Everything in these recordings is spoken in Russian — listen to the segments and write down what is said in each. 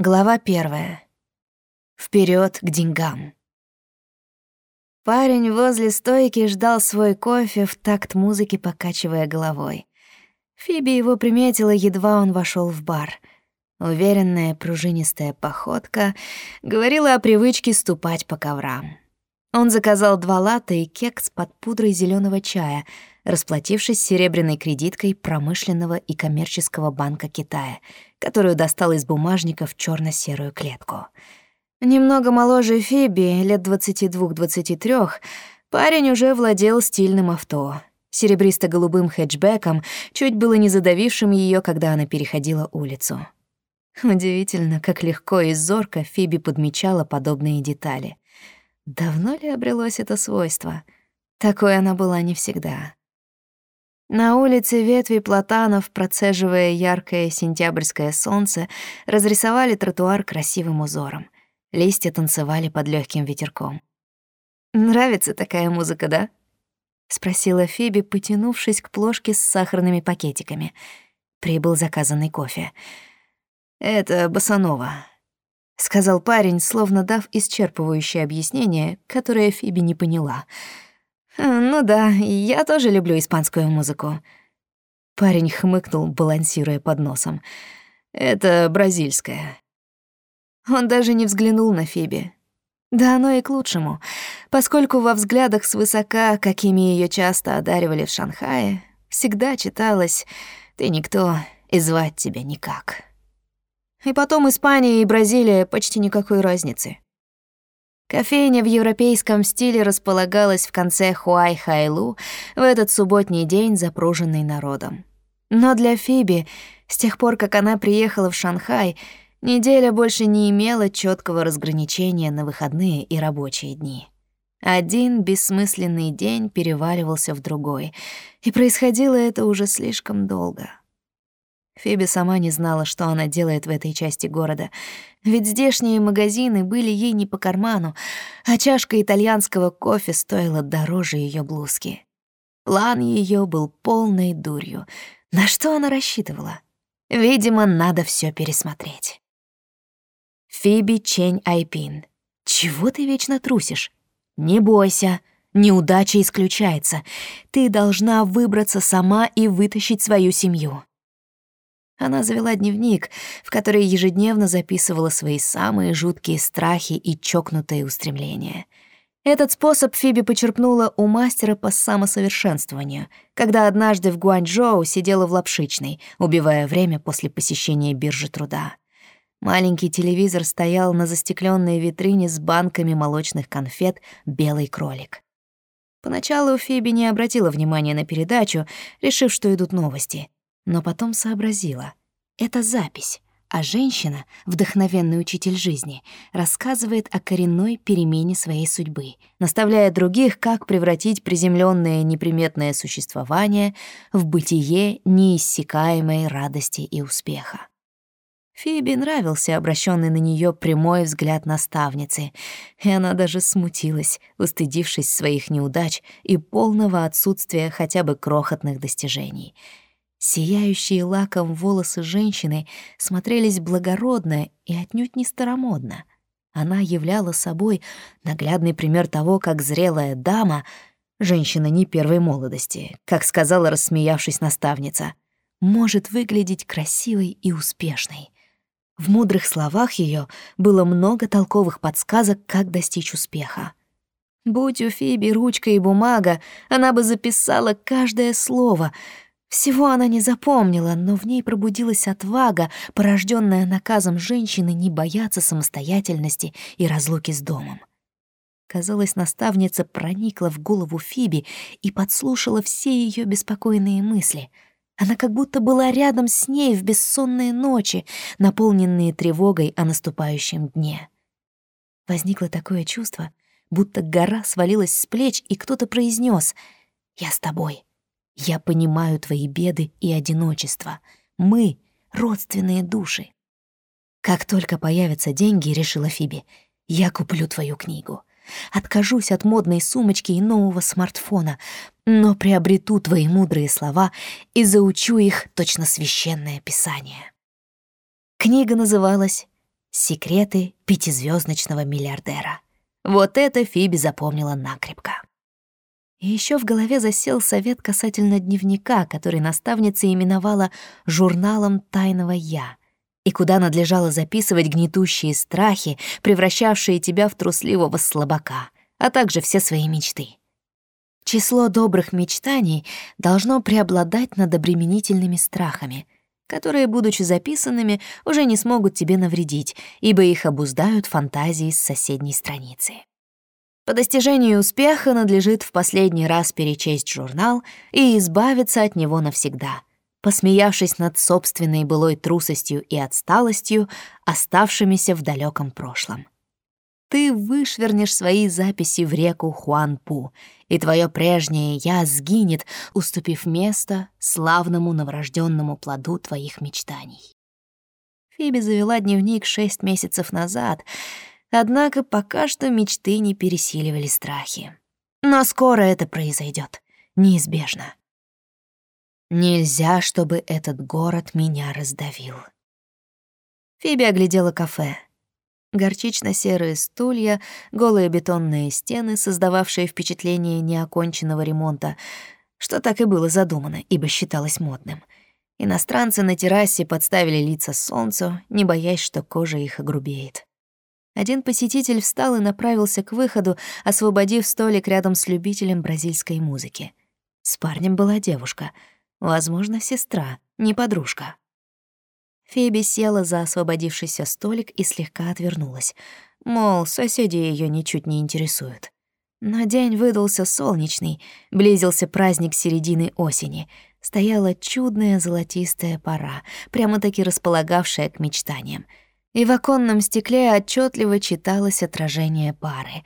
Глава первая. Вперед к деньгам. Парень возле стойки ждал свой кофе в такт музыки, покачивая головой. Фиби его приметила, едва он вошел в бар. Уверенная пружинистая походка говорила о привычке ступать по коврам. Он заказал два латте и кекс под пудрой зеленого чая, расплатившись серебряной кредиткой промышленного и коммерческого банка Китая — которую достал из бумажника в черно серую клетку. Немного моложе Фиби, лет 22-23, парень уже владел стильным авто, серебристо-голубым хэтчбеком, чуть было не задавившим ее, когда она переходила улицу. Удивительно, как легко и зорко Фиби подмечала подобные детали. Давно ли обрелось это свойство? Такой она была не всегда. На улице ветви платанов, процеживая яркое сентябрьское солнце, разрисовали тротуар красивым узором. Листья танцевали под легким ветерком. «Нравится такая музыка, да?» — спросила Фиби, потянувшись к плошке с сахарными пакетиками. Прибыл заказанный кофе. «Это Басанова», — сказал парень, словно дав исчерпывающее объяснение, которое Фиби не поняла — «Ну да, я тоже люблю испанскую музыку». Парень хмыкнул, балансируя под носом. «Это бразильская». Он даже не взглянул на Фиби. Да оно и к лучшему, поскольку во взглядах свысока, какими ее часто одаривали в Шанхае, всегда читалось «ты никто, и звать тебя никак». И потом Испания и Бразилия почти никакой разницы. Кофейня в европейском стиле располагалась в конце Хуай-Хайлу в этот субботний день, запруженный народом. Но для Фиби, с тех пор, как она приехала в Шанхай, неделя больше не имела четкого разграничения на выходные и рабочие дни. Один бессмысленный день переваливался в другой, и происходило это уже слишком долго. Фиби сама не знала, что она делает в этой части города, ведь здешние магазины были ей не по карману, а чашка итальянского кофе стоила дороже ее блузки. План ее был полной дурью. На что она рассчитывала? Видимо, надо все пересмотреть. Фиби Чень Айпин. Чего ты вечно трусишь? Не бойся, неудача исключается. Ты должна выбраться сама и вытащить свою семью. Она завела дневник, в который ежедневно записывала свои самые жуткие страхи и чокнутые устремления. Этот способ Фиби почерпнула у мастера по самосовершенствованию, когда однажды в Гуанчжоу сидела в лапшичной, убивая время после посещения биржи труда. Маленький телевизор стоял на застекленной витрине с банками молочных конфет «Белый кролик». Поначалу Фиби не обратила внимания на передачу, решив, что идут новости — но потом сообразила. Это запись, а женщина, вдохновенный учитель жизни, рассказывает о коренной перемене своей судьбы, наставляя других, как превратить приземленное неприметное существование в бытие неиссякаемой радости и успеха. Фиби нравился обращенный на нее прямой взгляд наставницы, и она даже смутилась, устыдившись своих неудач и полного отсутствия хотя бы крохотных достижений — Сияющие лаком волосы женщины смотрелись благородно и отнюдь не старомодно. Она являла собой наглядный пример того, как зрелая дама, женщина не первой молодости, как сказала, рассмеявшись наставница, может выглядеть красивой и успешной. В мудрых словах ее было много толковых подсказок, как достичь успеха. Будь у Фиби ручка и бумага, она бы записала каждое слово — всего она не запомнила, но в ней пробудилась отвага, порожденная наказом женщины не бояться самостоятельности и разлуки с домом. Казалось, наставница проникла в голову Фиби и подслушала все ее беспокойные мысли. Она как будто была рядом с ней в бессонные ночи, наполненные тревогой о наступающем дне. Возникло такое чувство, будто гора свалилась с плеч, и кто-то произнес: «Я с тобой». Я понимаю твои беды и одиночество. Мы — родственные души. Как только появятся деньги, решила Фиби, я куплю твою книгу. Откажусь от модной сумочки и нового смартфона, но приобрету твои мудрые слова и заучу их точно священное писание. Книга называлась Секреты пятизвездочного миллиардера. Вот это Фиби запомнила накрепко. И еще в голове засел совет касательно дневника, который наставница именовала «журналом тайного я», и куда надлежало записывать гнетущие страхи, превращавшие тебя в трусливого слабака, а также все свои мечты. Число добрых мечтаний должно преобладать над обременительными страхами, которые, будучи записанными, уже не смогут тебе навредить, ибо их обуздают фантазии с соседней страницы. По достижении успеха надлежит в последний раз перечесть журнал и избавиться от него навсегда, посмеявшись над собственной былой трусостью и отсталостью, оставшимися в далеком прошлом. Ты вышвернешь свои записи в реку Хуанпу, и твое прежнее «я» сгинет, уступив место славному новорожденному плоду твоих мечтаний. Фиби завела дневник шесть месяцев назад — Однако пока что мечты не пересиливали страхи. Но скоро это произойдет, неизбежно. Нельзя, чтобы этот город меня раздавил. Фиби оглядела кафе. Горчично-серые стулья, голые бетонные стены, создававшие впечатление неоконченного ремонта, что так и было задумано, ибо считалось модным. Иностранцы на террасе подставили лица солнцу, не боясь, что кожа их огрубеет. Один посетитель встал и направился к выходу, освободив столик рядом с любителем бразильской музыки. С парнем была девушка, возможно, сестра, не подружка. Феби села за освободившийся столик и слегка отвернулась. Мол, соседи ее ничуть не интересуют. Но день выдался солнечный, близился праздник середины осени. Стояла чудная золотистая пора, прямо-таки располагавшая к мечтаниям — и в оконном стекле отчетливо читалось отражение пары.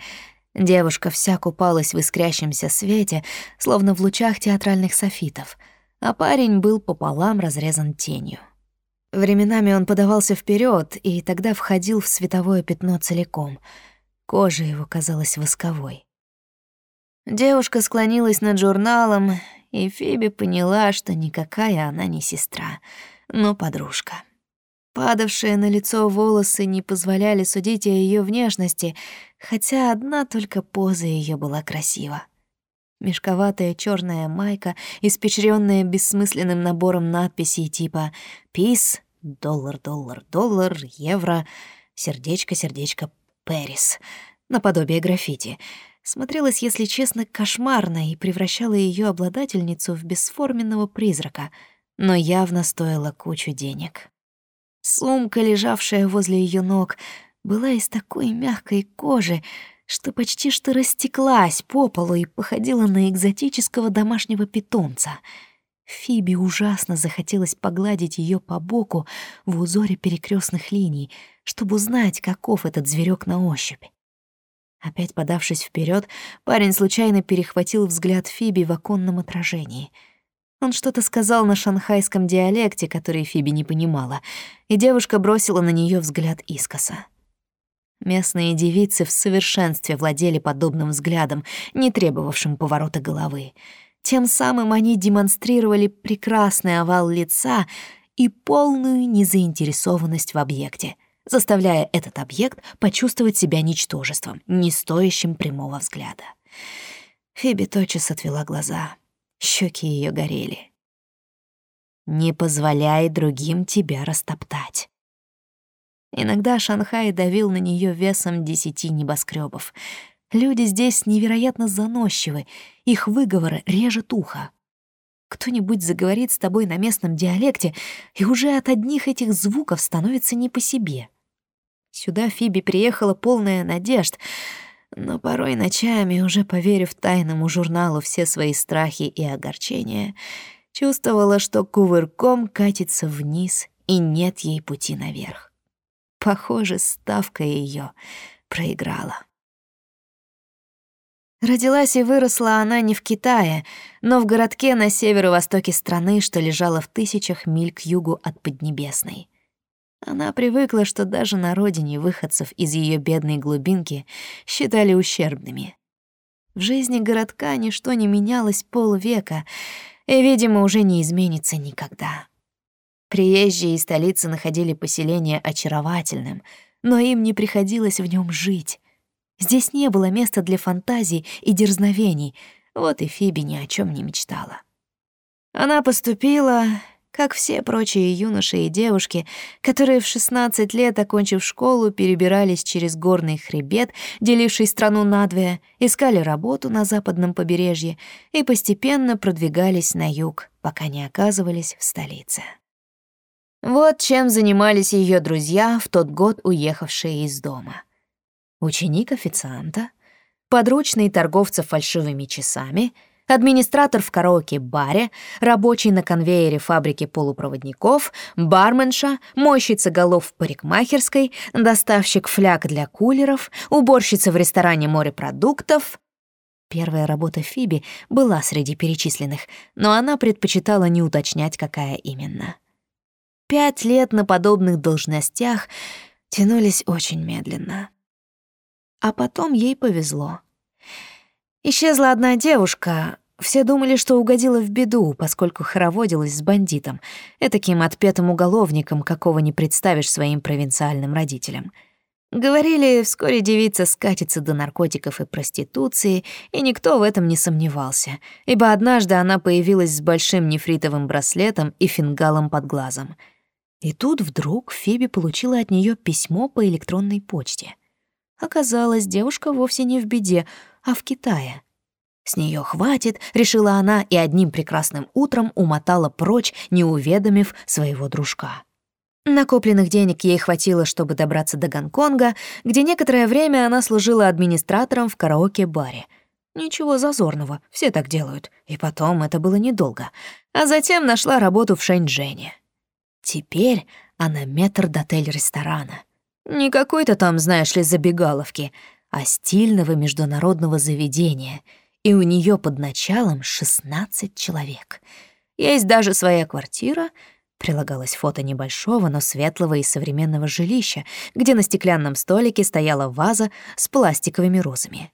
Девушка вся купалась в искрящемся свете, словно в лучах театральных софитов, а парень был пополам разрезан тенью. Временами он подавался вперед и тогда входил в световое пятно целиком. Кожа его казалась восковой. Девушка склонилась над журналом, и Фиби поняла, что никакая она не сестра, но подружка. Падавшие на лицо волосы не позволяли судить о ее внешности, хотя одна только поза ее была красива. Мешковатая черная майка, испечрённая бессмысленным набором надписей типа «Пис», «Доллар, доллар, доллар», «Евро», «Сердечко, сердечко, Пэрис», наподобие граффити, смотрелась, если честно, кошмарно и превращала ее обладательницу в бесформенного призрака, но явно стоила кучу денег. Сумка, лежавшая возле ее ног, была из такой мягкой кожи, что почти что растеклась по полу и походила на экзотического домашнего питомца. Фиби ужасно захотелось погладить ее по боку в узоре перекрестных линий, чтобы узнать, каков этот зверек на ощупь. Опять подавшись вперед, парень случайно перехватил взгляд Фиби в оконном отражении — он что-то сказал на шанхайском диалекте, который Фиби не понимала, и девушка бросила на нее взгляд искоса. Местные девицы в совершенстве владели подобным взглядом, не требовавшим поворота головы. Тем самым они демонстрировали прекрасный овал лица и полную незаинтересованность в объекте, заставляя этот объект почувствовать себя ничтожеством, не стоящим прямого взгляда. Фиби тотчас отвела глаза — Щеки ее горели. «Не позволяй другим тебя растоптать». Иногда Шанхай давил на нее весом десяти небоскребов. Люди здесь невероятно заносчивы, их выговоры режет ухо. Кто-нибудь заговорит с тобой на местном диалекте, и уже от одних этих звуков становится не по себе. Сюда Фиби приехала полная надежд — но порой ночами, уже поверив тайному журналу все свои страхи и огорчения, чувствовала, что кувырком катится вниз и нет ей пути наверх. Похоже, ставка ее проиграла. Родилась и выросла она не в Китае, но в городке на северо-востоке страны, что лежало в тысячах миль к югу от Поднебесной. Она привыкла, что даже на родине выходцев из ее бедной глубинки считали ущербными. В жизни городка ничто не менялось полвека и, видимо, уже не изменится никогда. Приезжие из столицы находили поселение очаровательным, но им не приходилось в нем жить. Здесь не было места для фантазий и дерзновений, вот и Фиби ни о чем не мечтала. Она поступила, как все прочие юноши и девушки, которые в 16 лет, окончив школу, перебирались через горный хребет, деливший страну надвое, искали работу на западном побережье и постепенно продвигались на юг, пока не оказывались в столице. Вот чем занимались ее друзья, в тот год уехавшие из дома. Ученик официанта, подручный торговца фальшивыми часами — администратор в караоке-баре, рабочий на конвейере фабрики полупроводников, барменша, мойщица голов в парикмахерской, доставщик фляг для кулеров, уборщица в ресторане морепродуктов. Первая работа Фиби была среди перечисленных, но она предпочитала не уточнять, какая именно. Пять лет на подобных должностях тянулись очень медленно. А потом ей повезло. Исчезла одна девушка. Все думали, что угодила в беду, поскольку хороводилась с бандитом, этаким отпетым уголовником, какого не представишь своим провинциальным родителям. Говорили, вскоре девица скатится до наркотиков и проституции, и никто в этом не сомневался, ибо однажды она появилась с большим нефритовым браслетом и фингалом под глазом. И тут вдруг Фиби получила от нее письмо по электронной почте. Оказалось, девушка вовсе не в беде, а в Китае. С нее хватит, решила она, и одним прекрасным утром умотала прочь, не уведомив своего дружка. Накопленных денег ей хватило, чтобы добраться до Гонконга, где некоторое время она служила администратором в караоке-баре. Ничего зазорного, все так делают. И потом это было недолго. А затем нашла работу в Шэньчжэне. Теперь она метр-дотель ресторана. Не какой-то там, знаешь ли, забегаловки, а стильного международного заведения, и у нее под началом 16 человек. Есть даже своя квартира, прилагалось фото небольшого, но светлого и современного жилища, где на стеклянном столике стояла ваза с пластиковыми розами.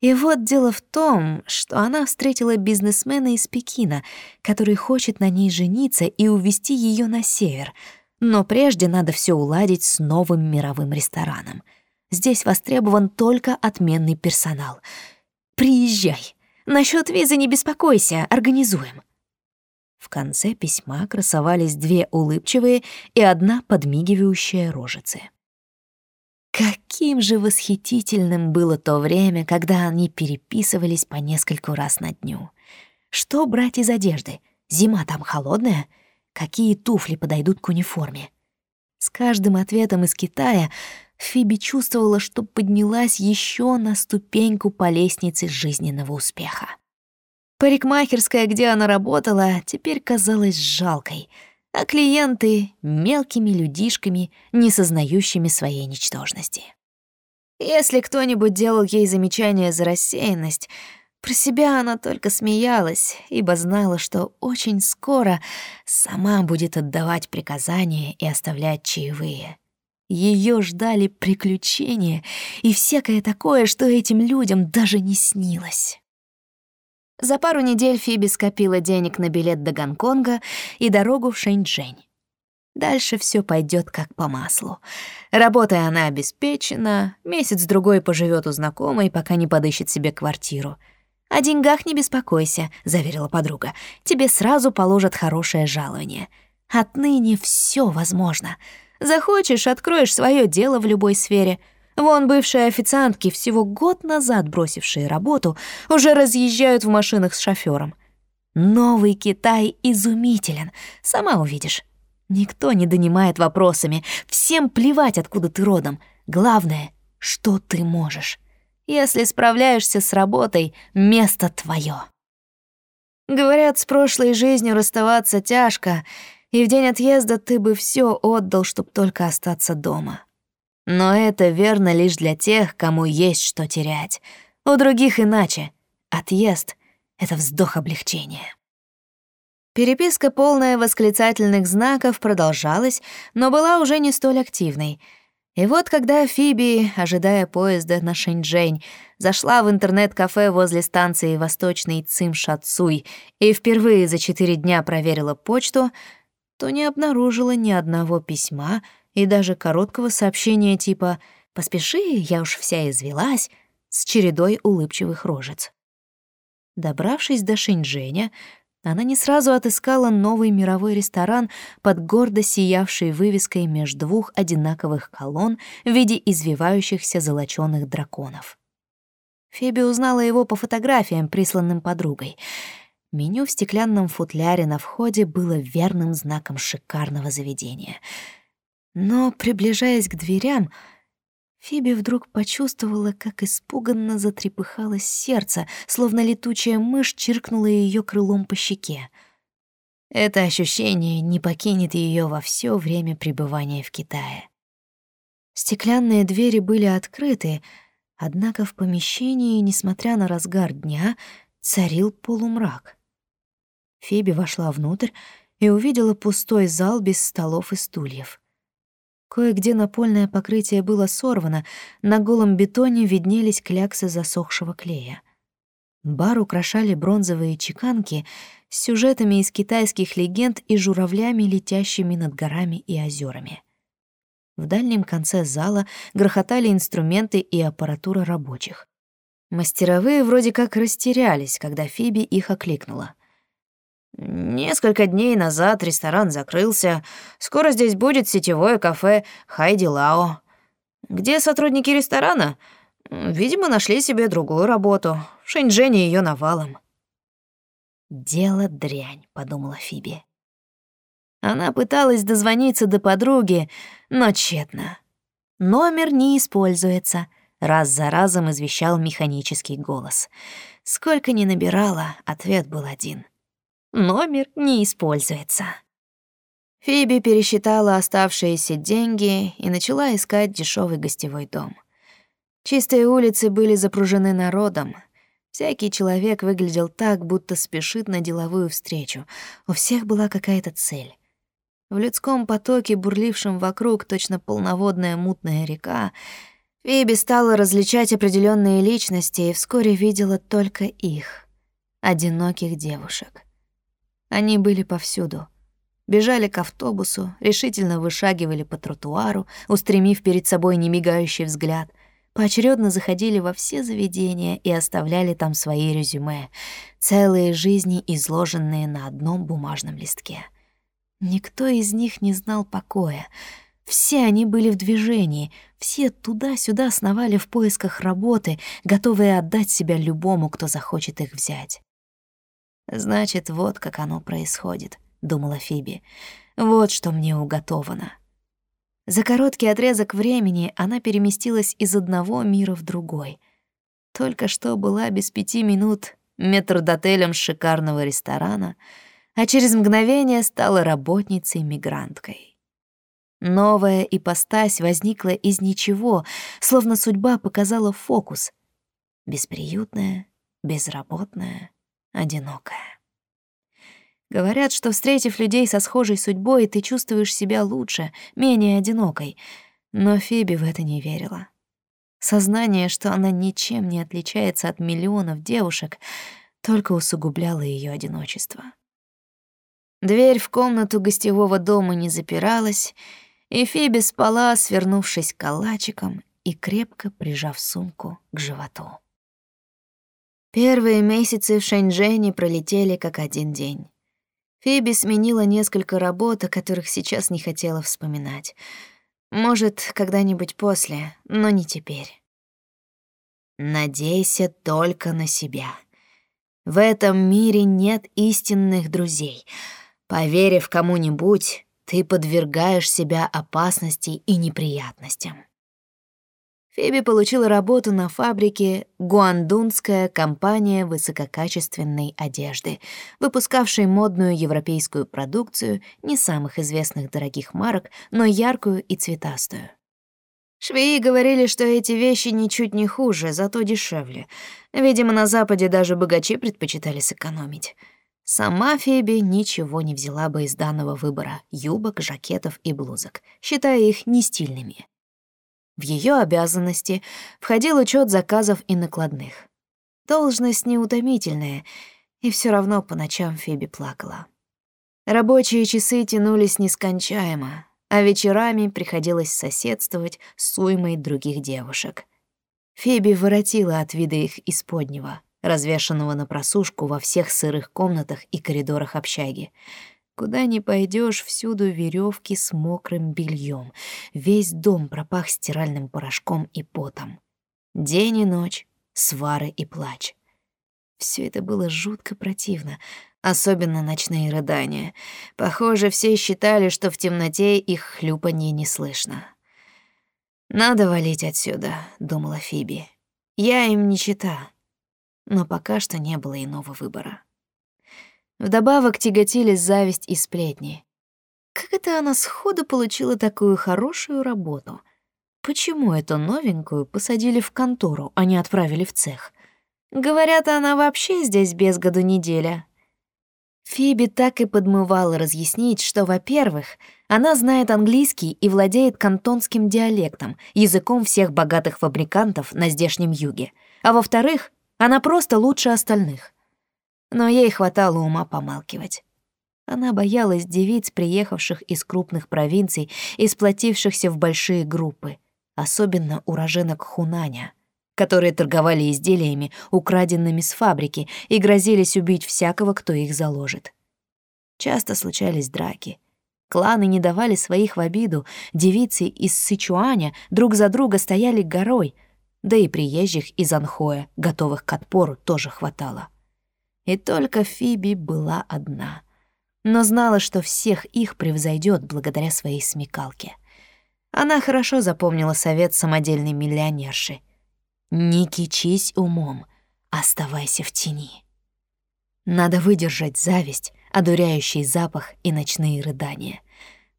И вот дело в том, что она встретила бизнесмена из Пекина, который хочет на ней жениться и увезти ее на север, но прежде надо все уладить с новым мировым рестораном — Здесь востребован только отменный персонал. Приезжай. Насчет визы не беспокойся, организуем. В конце письма красовались две улыбчивые и одна подмигивающая рожицы. Каким же восхитительным было то время, когда они переписывались по нескольку раз на дню. Что брать из одежды? Зима там холодная? Какие туфли подойдут к униформе? С каждым ответом из Китая Фиби чувствовала, что поднялась еще на ступеньку по лестнице жизненного успеха. Парикмахерская, где она работала, теперь казалась жалкой, а клиенты — мелкими людишками, не сознающими своей ничтожности. Если кто-нибудь делал ей замечание за рассеянность, про себя она только смеялась, ибо знала, что очень скоро сама будет отдавать приказания и оставлять чаевые. Ее ждали приключения и всякое такое, что этим людям даже не снилось. За пару недель Фиби скопила денег на билет до Гонконга и дорогу в Шэньчжэнь. Дальше все пойдет как по маслу. Работая она обеспечена, месяц-другой поживет у знакомой, пока не подыщет себе квартиру. «О деньгах не беспокойся», — заверила подруга. «Тебе сразу положат хорошее жалование. Отныне все возможно». Захочешь, откроешь свое дело в любой сфере. Вон бывшие официантки, всего год назад бросившие работу, уже разъезжают в машинах с шофёром. Новый Китай изумителен, сама увидишь. Никто не донимает вопросами, всем плевать, откуда ты родом. Главное, что ты можешь. Если справляешься с работой, место твое. Говорят, с прошлой жизнью расставаться тяжко — и в день отъезда ты бы все отдал, чтобы только остаться дома. Но это верно лишь для тех, кому есть что терять. У других иначе. Отъезд — это вздох облегчения. Переписка, полная восклицательных знаков, продолжалась, но была уже не столь активной. И вот когда Фиби, ожидая поезда на Шэньчжэнь, зашла в интернет-кафе возле станции Восточный Цим-Шацуй и впервые за четыре дня проверила почту — то не обнаружила ни одного письма, и даже короткого сообщения типа «Поспеши, я уж вся извелась» с чередой улыбчивых рожец. Добравшись до Шинджэня, она не сразу отыскала новый мировой ресторан под гордо сиявшей вывеской меж двух одинаковых колонн в виде извивающихся золочёных драконов. Феби узнала его по фотографиям, присланным подругой. Меню в стеклянном футляре на входе было верным знаком шикарного заведения. Но, приближаясь к дверям, Фиби вдруг почувствовала, как испуганно затрепыхалось сердце, словно летучая мышь чиркнула ее крылом по щеке. Это ощущение не покинет ее во все время пребывания в Китае. Стеклянные двери были открыты, однако в помещении, несмотря на разгар дня, царил полумрак. Фиби вошла внутрь и увидела пустой зал без столов и стульев. Кое-где напольное покрытие было сорвано, на голом бетоне виднелись кляксы засохшего клея. Бар украшали бронзовые чеканки с сюжетами из китайских легенд и журавлями, летящими над горами и озерами. В дальнем конце зала грохотали инструменты и аппаратура рабочих. Мастеровые вроде как растерялись, когда Фиби их окликнула. Несколько дней назад ресторан закрылся. Скоро здесь будет сетевое кафе Хайди Лао. Где сотрудники ресторана? Видимо, нашли себе другую работу. В Шэньчжэне её навалом. «Дело дрянь», — подумала Фиби. Она пыталась дозвониться до подруги, но тщетно. «Номер не используется», — раз за разом извещал механический голос. Сколько ни набирала, ответ был один. Номер не используется. Фиби пересчитала оставшиеся деньги и начала искать дешевый гостевой дом. Чистые улицы были запружены народом. Всякий человек выглядел так, будто спешит на деловую встречу. У всех была какая-то цель. В людском потоке, бурлившем вокруг, точно полноводная мутная река, Фиби стала различать определенные личности и вскоре видела только их, одиноких девушек. Они были повсюду. Бежали к автобусу, решительно вышагивали по тротуару, устремив перед собой немигающий взгляд, поочередно заходили во все заведения и оставляли там свои резюме, целые жизни, изложенные на одном бумажном листке. Никто из них не знал покоя. Все они были в движении, все туда-сюда сновали в поисках работы, готовые отдать себя любому, кто захочет их взять. Значит, вот как оно происходит, думала Фиби. Вот что мне уготовано. За короткий отрезок времени она переместилась из одного мира в другой. Только что была без пяти минут метрдотелем шикарного ресторана, а через мгновение стала работницей-мигранткой. Новая ипостась возникла из ничего, словно судьба показала фокус. Бесприютная, безработная, одинокая. Говорят, что, встретив людей со схожей судьбой, ты чувствуешь себя лучше, менее одинокой. Но Фиби в это не верила. Сознание, что она ничем не отличается от миллионов девушек, только усугубляло ее одиночество. Дверь в комнату гостевого дома не запиралась, и Фиби спала, свернувшись калачиком и крепко прижав сумку к животу. Первые месяцы в Шэньчжэне пролетели как один день. Фиби сменила несколько работ, о которых сейчас не хотела вспоминать. Может, когда-нибудь после, но не теперь. Надейся только на себя. В этом мире нет истинных друзей. Поверив кому-нибудь, ты подвергаешь себя опасности и неприятностям. Фиби получила работу на фабрике «Гуандунская компания высококачественной одежды», выпускавшей модную европейскую продукцию не самых известных дорогих марок, но яркую и цветастую. Швеи говорили, что эти вещи ничуть не хуже, зато дешевле. Видимо, на Западе даже богачи предпочитали сэкономить. Сама Фиби ничего не взяла бы из данного выбора юбок, жакетов и блузок, считая их нестильными. В ее обязанности входил учет заказов и накладных. Должность неутомительная, и все равно по ночам Фиби плакала. Рабочие часы тянулись нескончаемо. а вечерами приходилось соседствовать с уймой других девушек. Фиби воротила от вида их исподнего, развешанного на просушку во всех сырых комнатах и коридорах общаги. Куда ни пойдешь, всюду веревки с мокрым бельем. Весь дом пропах стиральным порошком и потом. День и ночь, свары и плач. Все это было жутко противно, особенно ночные рыдания. Похоже, все считали, что в темноте их хлюпанье не слышно. «Надо валить отсюда», — думала Фиби. «Я им не чита». Но пока что не было иного выбора. Вдобавок тяготили зависть и сплетни. Как это она сходу получила такую хорошую работу? Почему эту новенькую посадили в контору, а не отправили в цех? Говорят, она вообще здесь без году неделя. Фиби так и подмывала разъяснить, что, во-первых, она знает английский и владеет кантонским диалектом, языком всех богатых фабрикантов на здешнем юге, а во-вторых, она просто лучше остальных. Но ей хватало ума помалкивать. Она боялась девиц, приехавших из крупных провинций и сплотившихся в большие группы, особенно уроженок Хунаня — которые торговали изделиями, украденными с фабрики, и грозились убить всякого, кто их заложит. Часто случались драки. Кланы не давали своих в обиду, девицы из Сычуаня друг за друга стояли горой, да и приезжих из Анхоя, готовых к отпору, тоже хватало. И только Фиби была одна, но знала, что всех их превзойдет благодаря своей смекалке. Она хорошо запомнила совет самодельной миллионерши — не кичись умом, оставайся в тени. Надо выдержать зависть, одуряющий запах и ночные рыдания.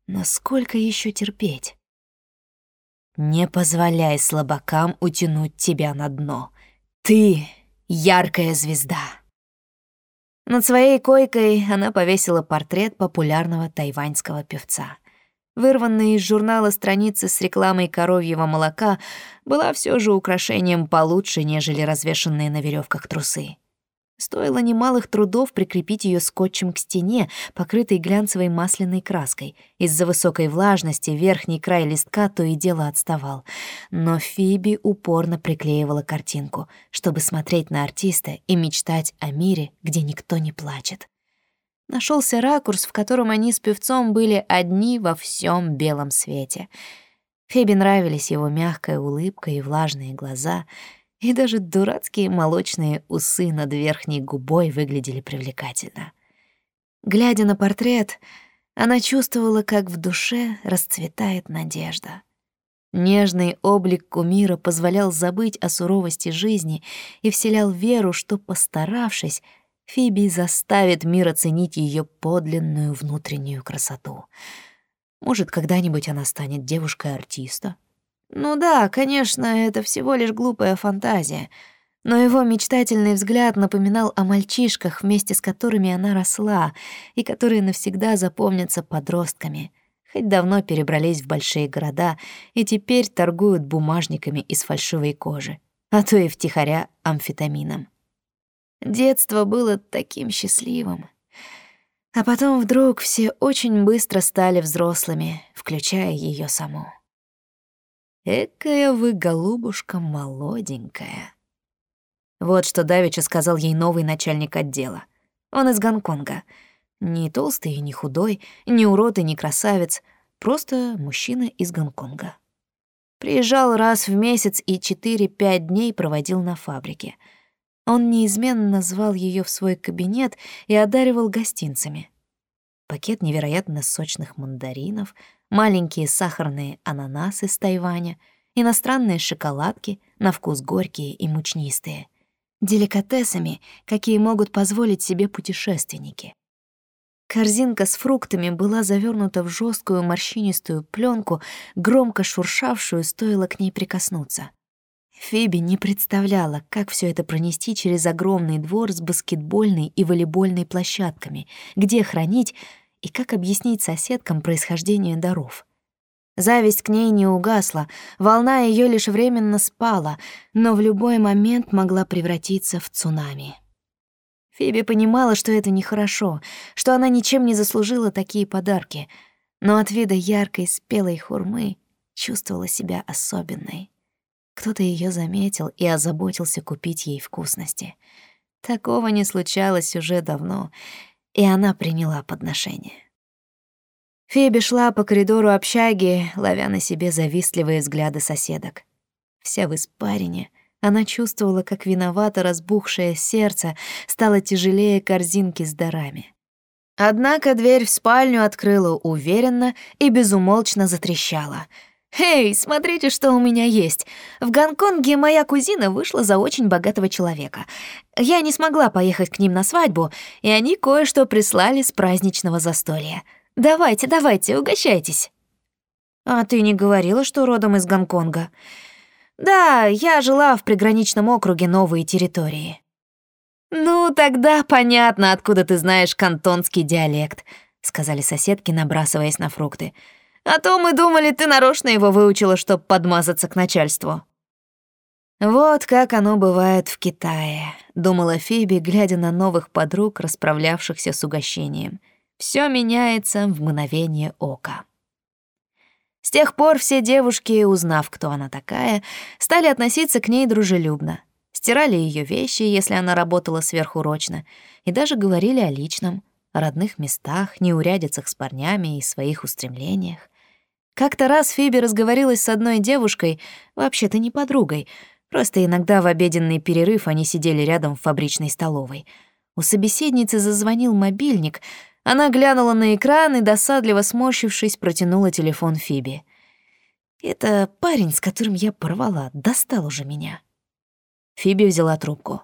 Но сколько еще терпеть? Не позволяй слабакам утянуть тебя на дно. Ты — яркая звезда. Над своей койкой она повесила портрет популярного тайваньского певца вырванная из журнала страницы с рекламой коровьего молока, была все же украшением получше, нежели развешанные на веревках трусы. Стоило немалых трудов прикрепить ее скотчем к стене, покрытой глянцевой масляной краской. Из-за высокой влажности верхний край листка то и дело отставал. Но Фиби упорно приклеивала картинку, чтобы смотреть на артиста и мечтать о мире, где никто не плачет. Нашелся ракурс, в котором они с певцом были одни во всем белом свете. Фебе нравились его мягкая улыбка и влажные глаза, и даже дурацкие молочные усы над верхней губой выглядели привлекательно. Глядя на портрет, она чувствовала, как в душе расцветает надежда. Нежный облик кумира позволял забыть о суровости жизни и вселял веру, что, постаравшись, Фиби заставит мир оценить ее подлинную внутреннюю красоту. Может, когда-нибудь она станет девушкой артиста? Ну да, конечно, это всего лишь глупая фантазия, но его мечтательный взгляд напоминал о мальчишках, вместе с которыми она росла, и которые навсегда запомнятся подростками, хоть давно перебрались в большие города и теперь торгуют бумажниками из фальшивой кожи, а то и втихаря амфетамином. Детство было таким счастливым. А потом вдруг все очень быстро стали взрослыми, включая ее саму. «Экая вы, голубушка, молоденькая». Вот что давеча сказал ей новый начальник отдела. Он из Гонконга. Не толстый и не худой, не урод и не красавец, просто мужчина из Гонконга. Приезжал раз в месяц и 4-5 дней проводил на фабрике — он неизменно звал ее в свой кабинет и одаривал гостинцами. Пакет невероятно сочных мандаринов, маленькие сахарные ананасы с Тайваня, иностранные шоколадки, на вкус горькие и мучнистые, деликатесами, какие могут позволить себе путешественники. Корзинка с фруктами была завернута в жесткую морщинистую пленку, громко шуршавшую, стоило к ней прикоснуться. Фиби не представляла, как все это пронести через огромный двор с баскетбольной и волейбольной площадками, где хранить и как объяснить соседкам происхождение даров. Зависть к ней не угасла, волна ее лишь временно спала, но в любой момент могла превратиться в цунами. Фиби понимала, что это нехорошо, что она ничем не заслужила такие подарки, но от вида яркой спелой хурмы чувствовала себя особенной. Кто-то ее заметил и озаботился купить ей вкусности. Такого не случалось уже давно, и она приняла подношение. Феби шла по коридору общаги, ловя на себе завистливые взгляды соседок. Вся в испарине, она чувствовала, как виновато разбухшее сердце стало тяжелее корзинки с дарами. Однако дверь в спальню открыла уверенно и безумолчно затрещала. «Эй, смотрите, что у меня есть! В Гонконге моя кузина вышла за очень богатого человека. Я не смогла поехать к ним на свадьбу, и они кое-что прислали с праздничного застолья. Давайте, давайте, угощайтесь!» «А ты не говорила, что родом из Гонконга?» «Да, я жила в приграничном округе Новые территории». «Ну, тогда понятно, откуда ты знаешь кантонский диалект», — сказали соседки, набрасываясь на фрукты. «А то мы думали, ты нарочно его выучила, чтобы подмазаться к начальству». «Вот как оно бывает в Китае», — думала Фиби, глядя на новых подруг, расправлявшихся с угощением. Все меняется в мгновение ока». С тех пор все девушки, узнав, кто она такая, стали относиться к ней дружелюбно — стирали ее вещи, если она работала сверхурочно, и даже говорили о личном, родных местах, неурядицах с парнями и своих устремлениях. Как-то раз Фиби разговорилась с одной девушкой, вообще-то не подругой, просто иногда в обеденный перерыв они сидели рядом в фабричной столовой. У собеседницы зазвонил мобильник, она глянула на экран и, досадливо сморщившись, протянула телефон Фиби. «Это парень, с которым я порвала, достал уже меня». Фиби взяла трубку.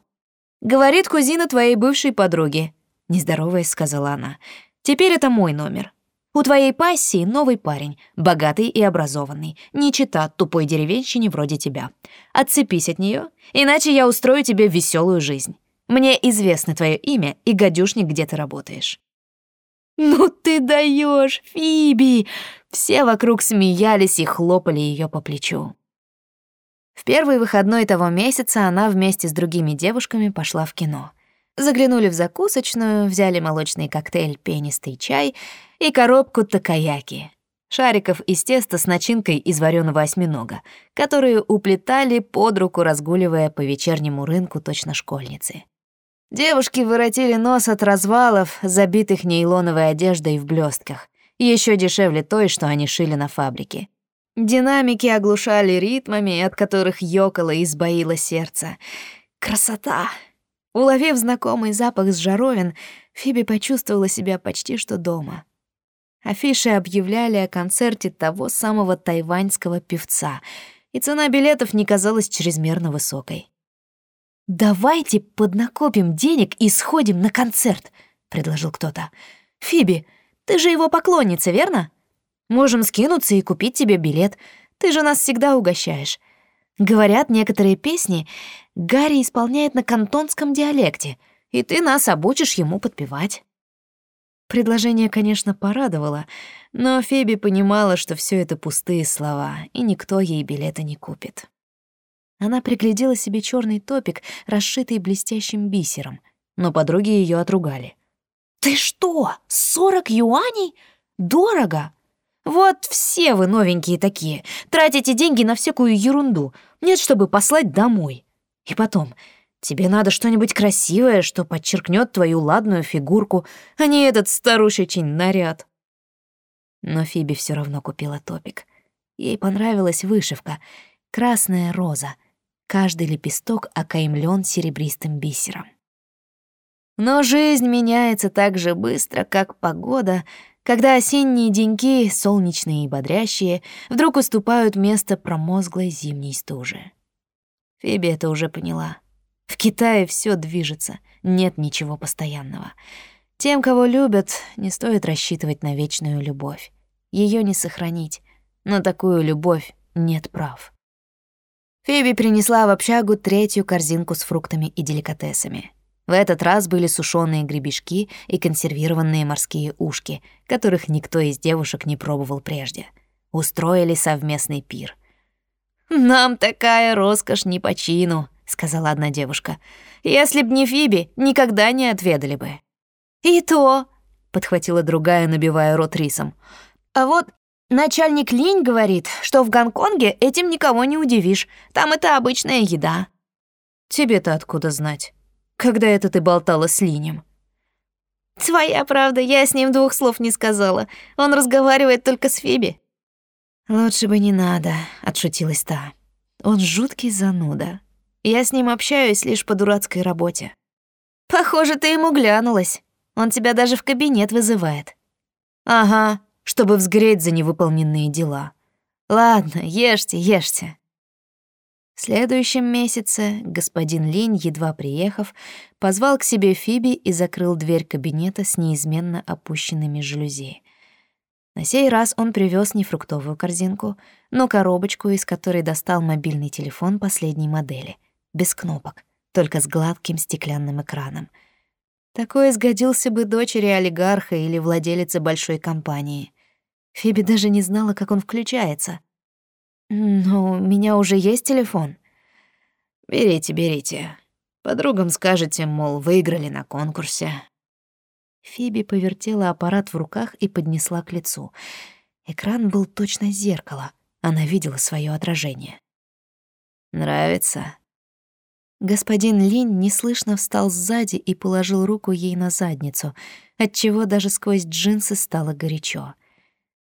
«Говорит кузина твоей бывшей подруги», — нездороваясь сказала она. «Теперь это мой номер. У твоей пассии новый парень, богатый и образованный, не чита тупой деревенщине вроде тебя. Отцепись от нее, иначе я устрою тебе веселую жизнь. Мне известно твое имя и гадюшник, где ты работаешь». «Ну ты даешь, Фиби!» Все вокруг смеялись и хлопали ее по плечу. В первый выходной того месяца она вместе с другими девушками пошла в кино. Заглянули в закусочную, взяли молочный коктейль «Пенистый чай» и коробку такаяки. Шариков из теста с начинкой из вареного осьминога, которые уплетали под руку, разгуливая по вечернему рынку точно школьницы. Девушки воротили нос от развалов, забитых нейлоновой одеждой в блестках, еще дешевле той, что они шили на фабрике. Динамики оглушали ритмами, от которых ёкало и сбоило сердце. Красота! Уловив знакомый запах с жаровин, Фиби почувствовала себя почти что дома. Афиши объявляли о концерте того самого тайваньского певца, и цена билетов не казалась чрезмерно высокой. «Давайте поднакопим денег и сходим на концерт», — предложил кто-то. «Фиби, ты же его поклонница, верно?» Можем скинуться и купить тебе билет. Ты же нас всегда угощаешь. Говорят, некоторые песни Гарри исполняет на кантонском диалекте, и ты нас обучишь ему подпевать». Предложение, конечно, порадовало, но Феби понимала, что все это пустые слова, и никто ей билета не купит. Она приглядела себе черный топик, расшитый блестящим бисером, но подруги ее отругали. «Ты что, сорок юаней? Дорого!» Вот все вы новенькие такие, тратите деньги на всякую ерунду. Нет, чтобы послать домой. И потом, тебе надо что-нибудь красивое, что подчеркнет твою ладную фигурку, а не этот старушечий наряд. Но Фиби все равно купила топик. Ей понравилась вышивка. Красная роза. Каждый лепесток окаймлен серебристым бисером. Но жизнь меняется так же быстро, как погода, когда осенние деньки, солнечные и бодрящие, вдруг уступают место промозглой зимней стуже. Фиби это уже поняла. В Китае все движется, нет ничего постоянного. Тем, кого любят, не стоит рассчитывать на вечную любовь. Ее не сохранить. На такую любовь нет прав. Фиби принесла в общагу третью корзинку с фруктами и деликатесами. В этот раз были сушеные гребешки и консервированные морские ушки, которых никто из девушек не пробовал прежде. Устроили совместный пир. «Нам такая роскошь не по чину», — сказала одна девушка. «Если б не Фиби, никогда не отведали бы». «И то», — подхватила другая, набивая рот рисом. А вот начальник Линь говорит, что в Гонконге этим никого не удивишь. Там это обычная еда. Тебе-то откуда знать? Когда это ты болтала с Линем? Своя правда, я с ним двух слов не сказала. Он разговаривает только с Фиби. Лучше бы не надо, отшутилась та. Он жуткий зануда. Я с ним общаюсь лишь по дурацкой работе. Похоже, ты ему глянулась. Он тебя даже в кабинет вызывает. Ага, чтобы взгреть за невыполненные дела. Ладно, ешьте, ешьте. В следующем месяце господин Линь, едва приехав, позвал к себе Фиби и закрыл дверь кабинета с неизменно опущенными жалюзи. На сей раз он привез не фруктовую корзинку, но коробочку, из которой достал мобильный телефон последней модели, без кнопок, только с гладким стеклянным экраном. Такой сгодился бы дочери олигарха или владелице большой компании. Фиби даже не знала, как он включается. «Но у меня уже есть телефон». «Берите, берите. Подругам скажете, мол, выиграли на конкурсе». Фиби повертела аппарат в руках и поднесла к лицу. Экран был точно зеркало. Она видела свое отражение. «Нравится?» Господин Линь неслышно встал сзади и положил руку ей на задницу, отчего даже сквозь джинсы стало горячо.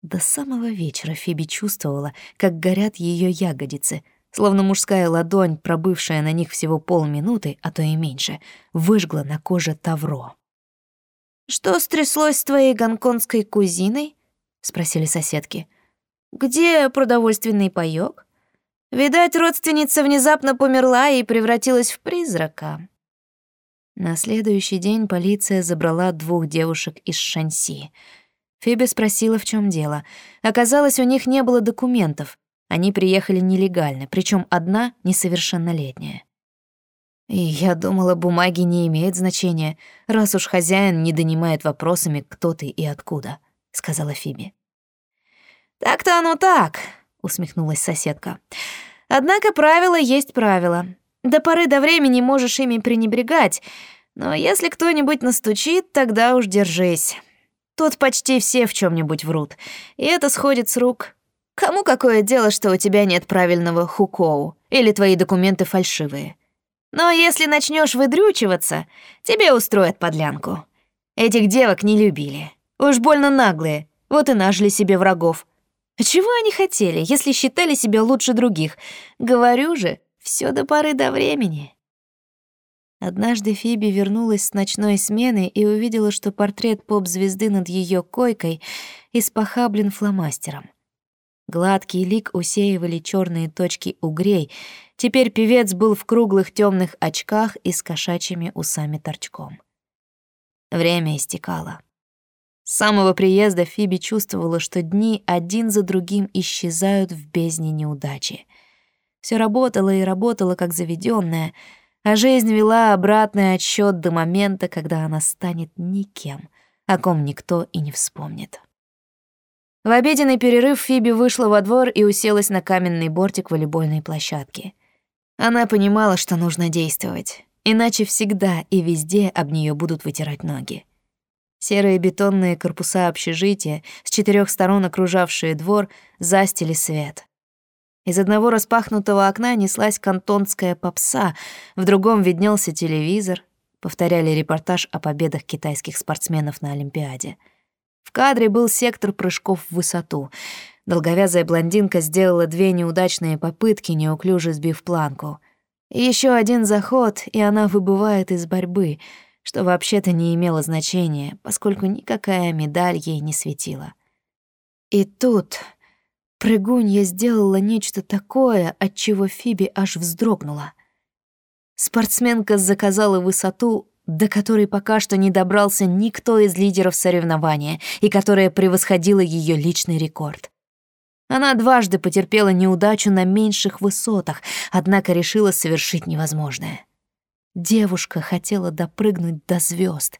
До самого вечера Фиби чувствовала, как горят ее ягодицы, словно мужская ладонь, пробывшая на них всего полминуты, а то и меньше, выжгла на коже тавро. «Что стряслось с твоей гонконгской кузиной?» — спросили соседки. «Где продовольственный паёк? Видать, родственница внезапно померла и превратилась в призрака». На следующий день полиция забрала двух девушек из Шанси — Фиби спросила, в чем дело. Оказалось, у них не было документов. Они приехали нелегально, причем одна несовершеннолетняя. И я думала, бумаги не имеют значения, раз уж хозяин не донимает вопросами, кто ты и откуда, сказала Фиби. Так-то оно так, усмехнулась соседка. Однако правило есть правило. До поры до времени можешь ими пренебрегать, но если кто-нибудь настучит, тогда уж держись. Тут почти все в чем нибудь врут, и это сходит с рук. Кому какое дело, что у тебя нет правильного хукоу или твои документы фальшивые? Но если начнешь выдрючиваться, тебе устроят подлянку. Этих девок не любили. Уж больно наглые, вот и нажили себе врагов. А чего они хотели, если считали себя лучше других? Говорю же, все до поры до времени. Однажды Фиби вернулась с ночной смены и увидела, что портрет поп-звезды над ее койкой испохаблен фломастером. Гладкий лик усеивали черные точки угрей. Теперь певец был в круглых темных очках и с кошачьими усами торчком. Время истекало. С самого приезда Фиби чувствовала, что дни один за другим исчезают в бездне неудачи. Все работало и работало, как заведенное — а жизнь вела обратный отсчет до момента, когда она станет никем, о ком никто и не вспомнит. В обеденный перерыв Фиби вышла во двор и уселась на каменный бортик волейбольной площадки. Она понимала, что нужно действовать, иначе всегда и везде об нее будут вытирать ноги. Серые бетонные корпуса общежития, с четырех сторон окружавшие двор, застили свет. Из одного распахнутого окна неслась кантонская попса, в другом виднелся телевизор, повторяли репортаж о победах китайских спортсменов на Олимпиаде. В кадре был сектор прыжков в высоту. Долговязая блондинка сделала две неудачные попытки, неуклюже сбив планку. Еще один заход, и она выбывает из борьбы, что вообще-то не имело значения, поскольку никакая медаль ей не светила. И тут Прыгунья сделала нечто такое, от чего Фиби аж вздрогнула. Спортсменка заказала высоту, до которой пока что не добрался никто из лидеров соревнования и которая превосходила ее личный рекорд. Она дважды потерпела неудачу на меньших высотах, однако решила совершить невозможное. Девушка хотела допрыгнуть до звезд,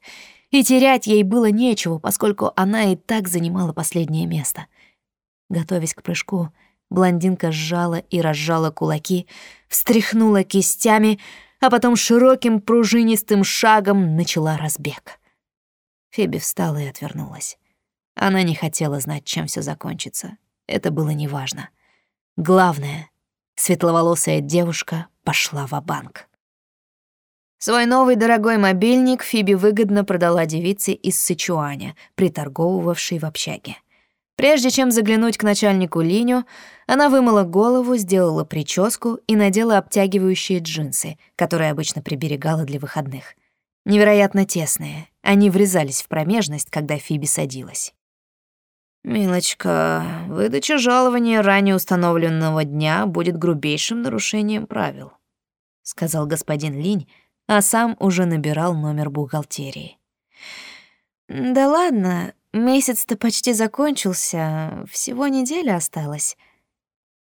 и терять ей было нечего, поскольку она и так занимала последнее место. Готовясь к прыжку, блондинка сжала и разжала кулаки, встряхнула кистями, а потом широким пружинистым шагом начала разбег. Феби встала и отвернулась. Она не хотела знать, чем все закончится. Это было неважно. Главное, светловолосая девушка пошла в банк Свой новый дорогой мобильник Фиби выгодно продала девице из Сычуаня, приторговывавшей в общаге. Прежде чем заглянуть к начальнику Линю, она вымыла голову, сделала прическу и надела обтягивающие джинсы, которые обычно приберегала для выходных. Невероятно тесные, они врезались в промежность, когда Фиби садилась. «Милочка, выдача жалования ранее установленного дня будет грубейшим нарушением правил», — сказал господин Линь, а сам уже набирал номер бухгалтерии. «Да ладно, месяц-то почти закончился, всего неделя осталась».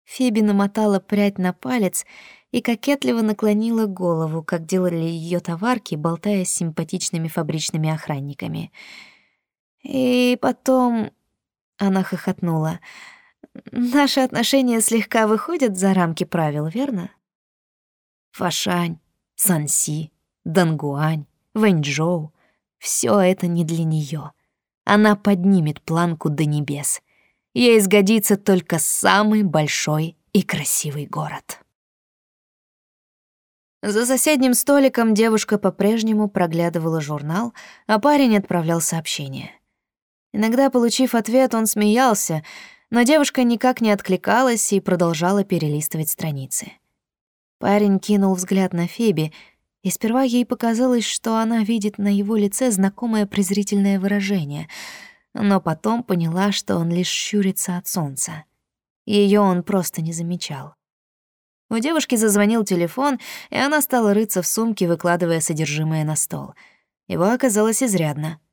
Фиби намотала прядь на палец и кокетливо наклонила голову, как делали ее товарки, болтая с симпатичными фабричными охранниками. И потом она хохотнула. Наши отношения слегка выходят за рамки правил, верно? Фашань, Санси, Дангуань, Вэньчжоу — всё это не для неё. Она поднимет планку до небес. Ей сгодится только самый большой и красивый город. За соседним столиком девушка по-прежнему проглядывала журнал, а парень отправлял сообщения. Иногда, получив ответ, он смеялся, но девушка никак не откликалась и продолжала перелистывать страницы. Парень кинул взгляд на Феби, и сперва ей показалось, что она видит на его лице знакомое презрительное выражение, но потом поняла, что он лишь щурится от солнца. Ее он просто не замечал. У девушки зазвонил телефон, и она стала рыться в сумке, выкладывая содержимое на стол. Его оказалось изрядно —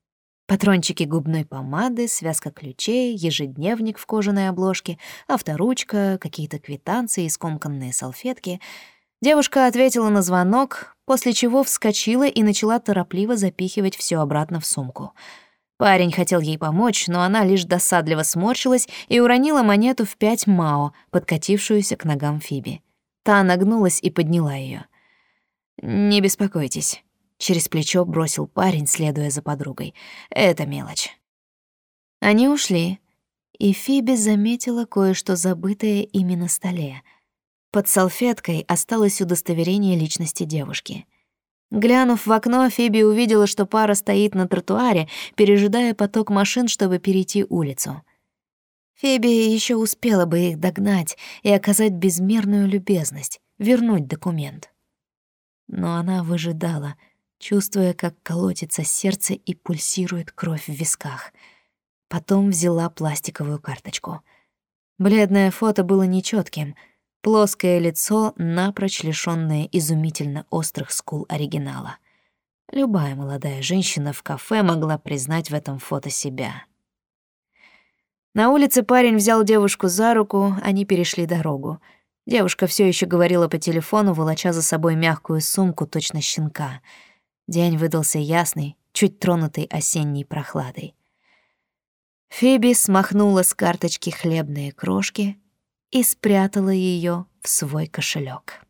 Патрончики губной помады, связка ключей, ежедневник в кожаной обложке, авторучка, какие-то квитанции и скомканные салфетки. Девушка ответила на звонок, после чего вскочила и начала торопливо запихивать все обратно в сумку. Парень хотел ей помочь, но она лишь досадливо сморщилась и уронила монету в пять мао, подкатившуюся к ногам Фиби. Та нагнулась и подняла ее. «Не беспокойтесь», Через плечо бросил парень, следуя за подругой. Это мелочь. Они ушли, и Фиби заметила кое-что забытое ими на столе. Под салфеткой осталось удостоверение личности девушки. Глянув в окно, Фиби увидела, что пара стоит на тротуаре, пережидая поток машин, чтобы перейти улицу. Фиби еще успела бы их догнать и оказать безмерную любезность, вернуть документ. Но она выжидала — чувствуя, как колотится сердце и пульсирует кровь в висках. Потом взяла пластиковую карточку. Бледное фото было нечетким, плоское лицо, напрочь лишённое изумительно острых скул оригинала. Любая молодая женщина в кафе могла признать в этом фото себя. На улице парень взял девушку за руку, они перешли дорогу. Девушка все еще говорила по телефону, волоча за собой мягкую сумку, точно щенка — День выдался ясный, чуть тронутый осенней прохладой. Фиби смахнула с карточки хлебные крошки и спрятала ее в свой кошелек.